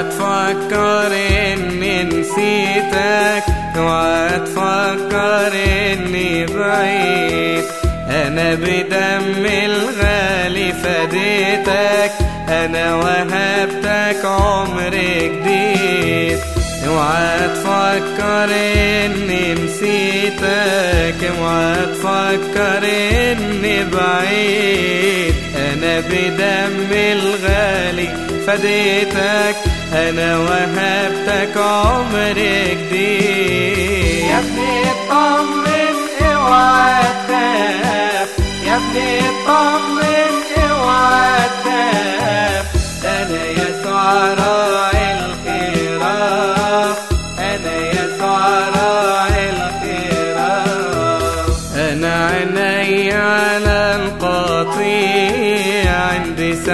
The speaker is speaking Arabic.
اوعى تفكر اني نسيتك اوعى تفكر اني بعيد. أنا بدم الغالي فديتك أنا وهبتك عمر جديد. اوعى تفكر اني نسيتك اوعى تفكر اني بعيد. أنا بدم الغالي فديتك أنا وهبتك عمر جديد يا ابني اطمن اوعى تخاف يا ابني اطمن اوعى تخاف ده أنا يسوع راعي الخراف أنا يسوع راعي الخراف. أنا عيني على القطيع عندي سعادة